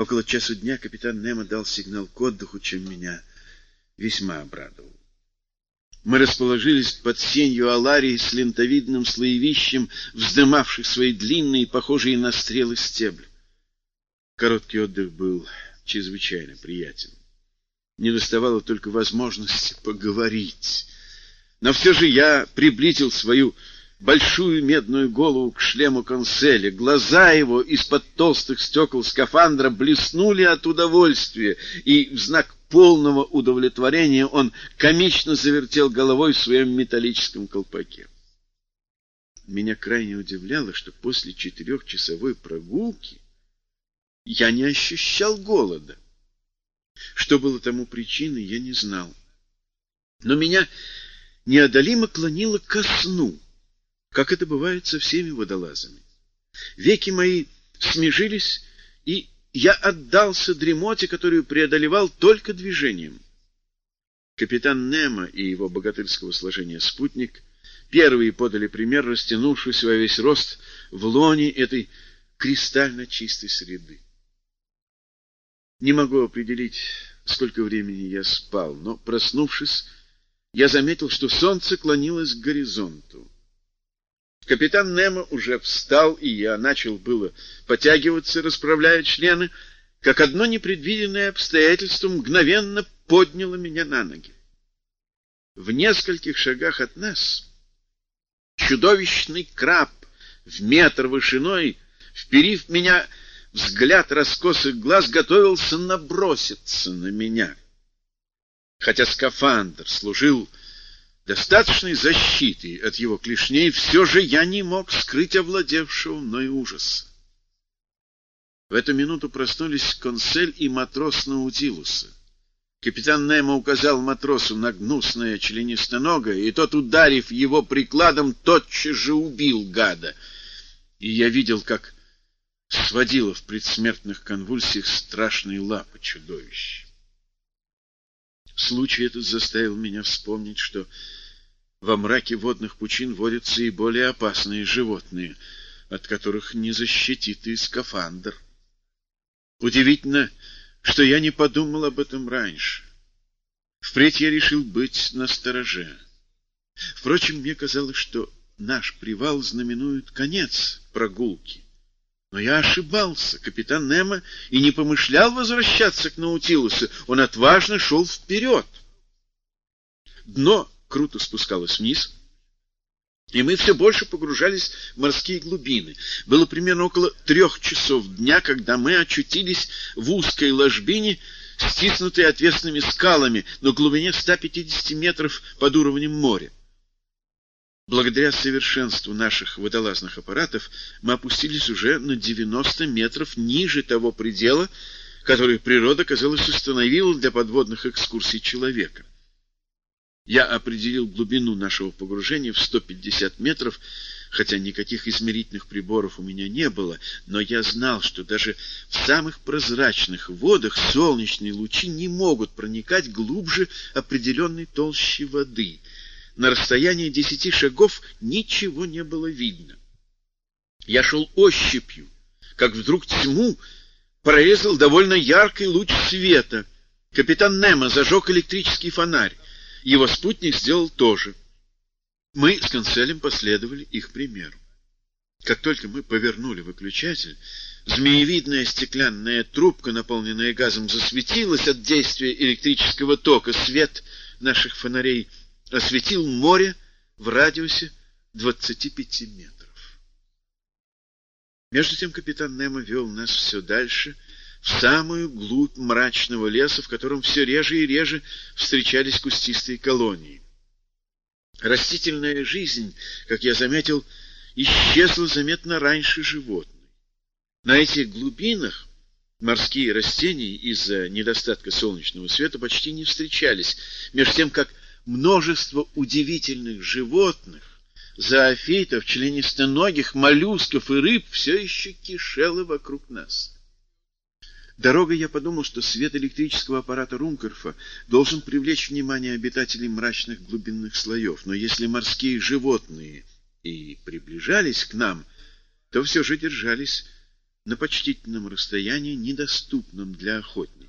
Около часу дня капитан Немо дал сигнал к отдыху, чем меня весьма обрадовал. Мы расположились под сенью аларии с лентовидным слоевищем, вздымавших свои длинные, похожие на стрелы стебли. Короткий отдых был чрезвычайно приятен. Не доставало только возможности поговорить. Но все же я приблизил свою большую медную голову к шлему конселя. Глаза его из-под толстых стекол скафандра блеснули от удовольствия, и в знак полного удовлетворения он комично завертел головой в своем металлическом колпаке. Меня крайне удивляло, что после четырехчасовой прогулки я не ощущал голода. Что было тому причиной, я не знал. Но меня неодолимо клонило ко сну, как это бывает со всеми водолазами. Веки мои смежились, и я отдался дремоте, которую преодолевал только движением. Капитан Немо и его богатырского сложения спутник первые подали пример, растянувшись во весь рост в лоне этой кристально чистой среды. Не могу определить, сколько времени я спал, но, проснувшись, я заметил, что солнце клонилось к горизонту. Капитан Немо уже встал, и я начал было потягиваться, расправляя члены, как одно непредвиденное обстоятельство мгновенно подняло меня на ноги. В нескольких шагах от нас чудовищный краб в метр вышиной, вперив меня взгляд раскосых глаз, готовился наброситься на меня. Хотя скафандр служил достаточной защитой от его клешней, все же я не мог скрыть овладевшего мной ужас. В эту минуту проснулись консель и матрос Наутилуса. Капитан Немо указал матросу на гнусное членистоногое, и тот, ударив его прикладом, тотчас же убил гада. И я видел, как сводило в предсмертных конвульсиях страшные лапы чудовища. Случай этот заставил меня вспомнить, что во мраке водных пучин водятся и более опасные животные, от которых не защитит и скафандр. Удивительно, что я не подумал об этом раньше. Впредь я решил быть настороже. Впрочем, мне казалось, что наш привал знаменует конец прогулки. Но я ошибался. Капитан Немо и не помышлял возвращаться к Наутилусу. Он отважно шел вперед. Дно круто спускалось вниз, и мы все больше погружались в морские глубины. Было примерно около трех часов дня, когда мы очутились в узкой ложбине, стиснутой отвесными скалами на глубине 150 метров под уровнем моря. Благодаря совершенству наших водолазных аппаратов мы опустились уже на 90 метров ниже того предела, который природа, казалось, установила для подводных экскурсий человека. Я определил глубину нашего погружения в 150 метров, хотя никаких измерительных приборов у меня не было, но я знал, что даже в самых прозрачных водах солнечные лучи не могут проникать глубже определенной толщи воды — на расстоянии десяти шагов ничего не было видно. Я шел ощупью, как вдруг тьму прорезал довольно яркий луч света. Капитан Немо зажег электрический фонарь. Его спутник сделал то же. Мы с канцелем последовали их примеру. Как только мы повернули выключатель, змеевидная стеклянная трубка, наполненная газом, засветилась от действия электрического тока. Свет наших фонарей — осветил море в радиусе 25 метров. Между тем капитан Немо вел нас все дальше, в самую глубь мрачного леса, в котором все реже и реже встречались кустистые колонии. Растительная жизнь, как я заметил, исчезла заметно раньше животной. На этих глубинах морские растения из-за недостатка солнечного света почти не встречались, между тем как множество удивительных животных, зоофитов, членистоногих, моллюсков и рыб все еще кишело вокруг нас. Дорогой я подумал, что свет электрического аппарата Рункерфа должен привлечь внимание обитателей мрачных глубинных слоев, но если морские животные и приближались к нам, то все же держались на почтительном расстоянии, недоступном для охотника.